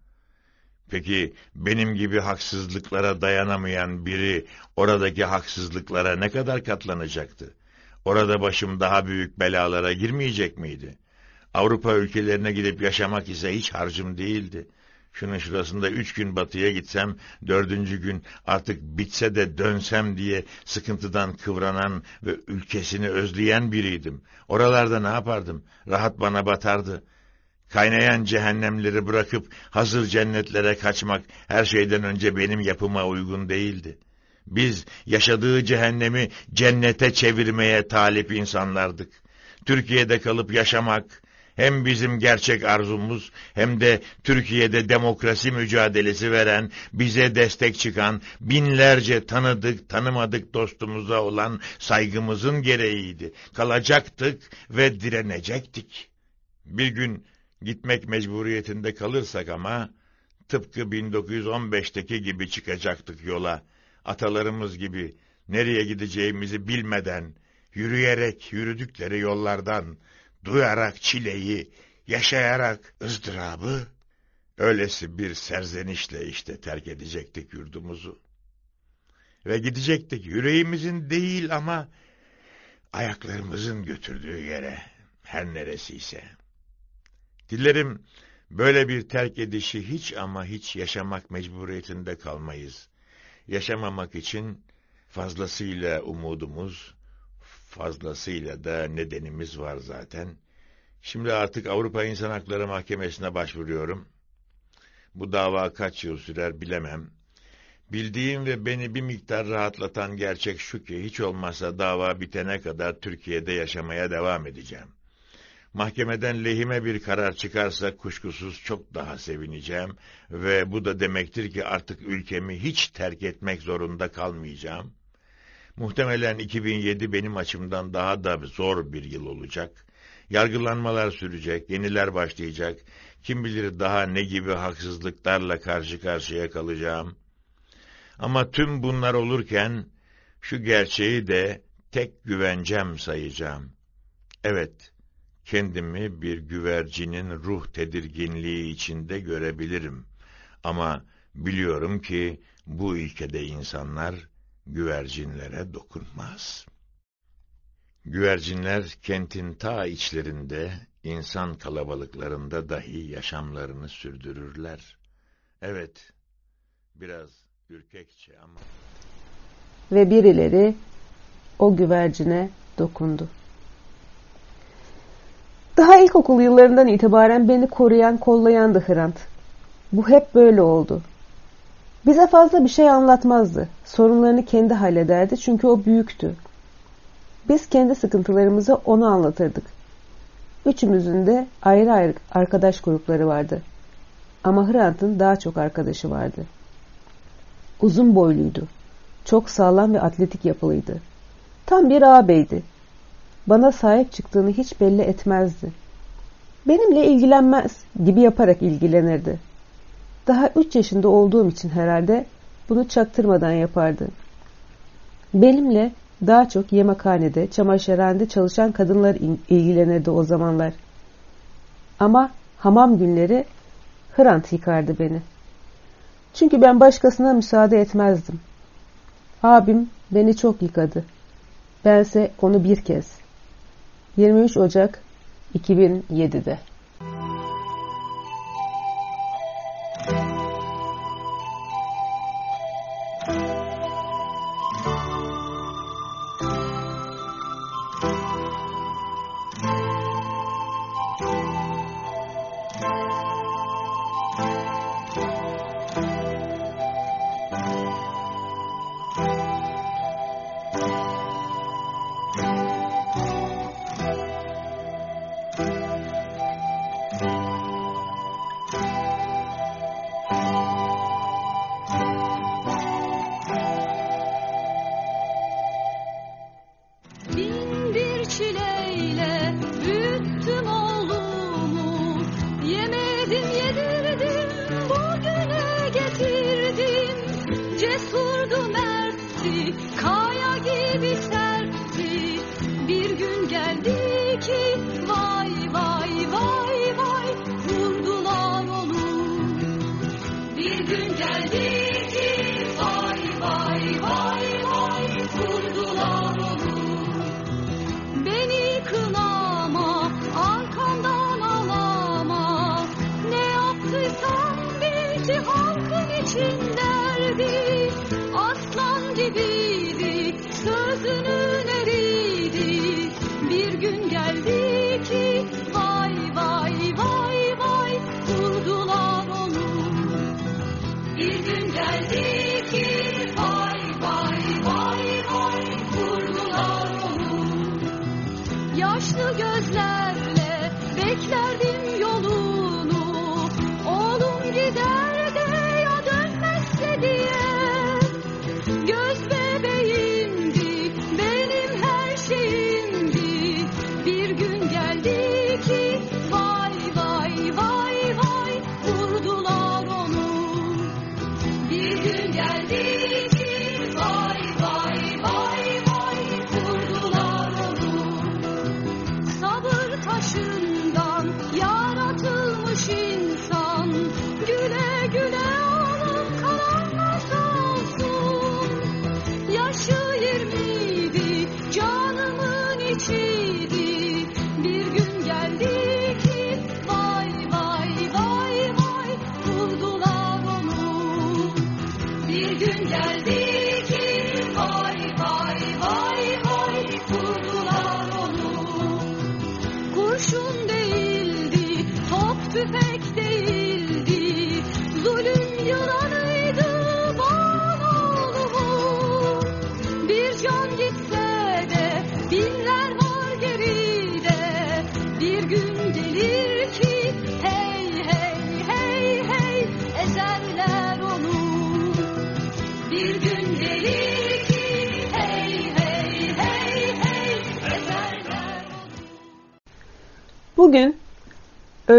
Peki benim gibi haksızlıklara dayanamayan biri oradaki haksızlıklara ne kadar katlanacaktı? Orada başım daha büyük belalara girmeyecek miydi? Avrupa ülkelerine gidip yaşamak ise hiç harcım değildi. Şunun şurasında üç gün batıya gitsem, dördüncü gün artık bitse de dönsem diye sıkıntıdan kıvranan ve ülkesini özleyen biriydim. Oralarda ne yapardım? Rahat bana batardı. Kaynayan cehennemleri bırakıp hazır cennetlere kaçmak her şeyden önce benim yapıma uygun değildi. Biz yaşadığı cehennemi cennete çevirmeye talip insanlardık. Türkiye'de kalıp yaşamak, hem bizim gerçek arzumuz hem de Türkiye'de demokrasi mücadelesi veren, bize destek çıkan binlerce tanıdık tanımadık dostumuza olan saygımızın gereğiydi. Kalacaktık ve direnecektik. Bir gün gitmek mecburiyetinde kalırsak ama tıpkı 1915'teki gibi çıkacaktık yola. Atalarımız gibi nereye gideceğimizi bilmeden, yürüyerek yürüdükleri yollardan, duyarak çileyi, yaşayarak ızdırabı, öylesi bir serzenişle işte terk edecektik yurdumuzu. Ve gidecektik yüreğimizin değil ama ayaklarımızın götürdüğü yere, her neresiyse. Dilerim böyle bir terk edişi hiç ama hiç yaşamak mecburiyetinde kalmayız. Yaşamamak için fazlasıyla umudumuz, fazlasıyla da nedenimiz var zaten. Şimdi artık Avrupa İnsan Hakları Mahkemesi'ne başvuruyorum. Bu dava kaç yıl sürer bilemem. Bildiğim ve beni bir miktar rahatlatan gerçek şu ki hiç olmazsa dava bitene kadar Türkiye'de yaşamaya devam edeceğim. Mahkemeden lehime bir karar çıkarsa kuşkusuz çok daha sevineceğim ve bu da demektir ki artık ülkemi hiç terk etmek zorunda kalmayacağım. Muhtemelen 2007 benim açımdan daha da zor bir yıl olacak. Yargılanmalar sürecek, yeniler başlayacak. Kim bilir daha ne gibi haksızlıklarla karşı karşıya kalacağım. Ama tüm bunlar olurken şu gerçeği de tek güvencem sayacağım. Evet, kendimi bir güvercinin ruh tedirginliği içinde görebilirim. Ama biliyorum ki bu ülkede insanlar güvercinlere dokunmaz. Güvercinler kentin ta içlerinde, insan kalabalıklarında dahi yaşamlarını sürdürürler. Evet, biraz ürkekçe ama... Ve birileri o güvercine dokundu. Daha ilkokul yıllarından itibaren beni koruyan, kollayandı Hrant. Bu hep böyle oldu. Bize fazla bir şey anlatmazdı. Sorunlarını kendi hallederdi çünkü o büyüktü. Biz kendi sıkıntılarımızı ona anlatırdık. Üçümüzün de ayrı ayrı arkadaş grupları vardı. Ama Hrant'ın daha çok arkadaşı vardı. Uzun boyluydu. Çok sağlam ve atletik yapılıydı. Tam bir ağabeydi. Bana sahip çıktığını hiç belli etmezdi. Benimle ilgilenmez gibi yaparak ilgilenirdi. Daha üç yaşında olduğum için herhalde bunu çaktırmadan yapardı. Benimle daha çok yemekhanede, çamaşırhanede çalışan kadınlar ilgilenirdi o zamanlar. Ama hamam günleri Hrant yıkardı beni. Çünkü ben başkasına müsaade etmezdim. Abim beni çok yıkadı. Bense onu bir kez. 23 Ocak 2007'de. yours love.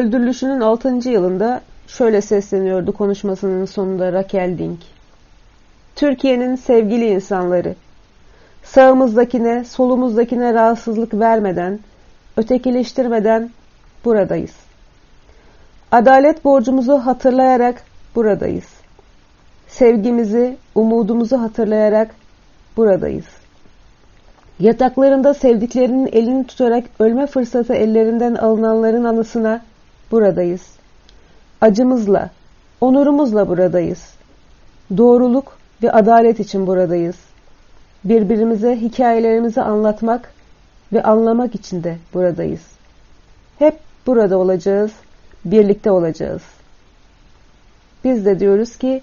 Öldürülüşünün 6. yılında şöyle sesleniyordu konuşmasının sonunda Raquel Dink. Türkiye'nin sevgili insanları, sağımızdakine, solumuzdakine rahatsızlık vermeden, ötekileştirmeden buradayız. Adalet borcumuzu hatırlayarak buradayız. Sevgimizi, umudumuzu hatırlayarak buradayız. Yataklarında sevdiklerinin elini tutarak ölme fırsatı ellerinden alınanların anısına buradayız. Acımızla, onurumuzla buradayız. Doğruluk ve adalet için buradayız. Birbirimize hikayelerimizi anlatmak ve anlamak için de buradayız. Hep burada olacağız, birlikte olacağız. Biz de diyoruz ki,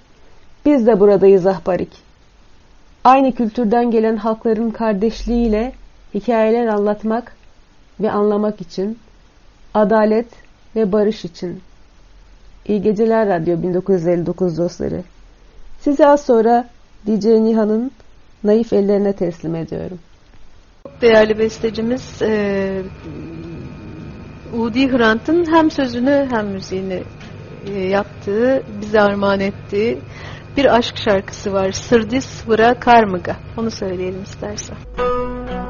biz de buradayız ahbarik aynı kültürden gelen halkların kardeşliğiyle hikayeler anlatmak ve anlamak için, adalet ve barış için. İyi geceler Radyo 1959 dostları. Sizi az sonra DJ Nihan'ın naif ellerine teslim ediyorum. Değerli bestecimiz e, Udi Hrant'ın hem sözünü hem müziğini e, yaptığı, bize armağan ettiği bir aşk şarkısı var. Sırdis Vıra Karmıga. Onu söyleyelim istersen. Karı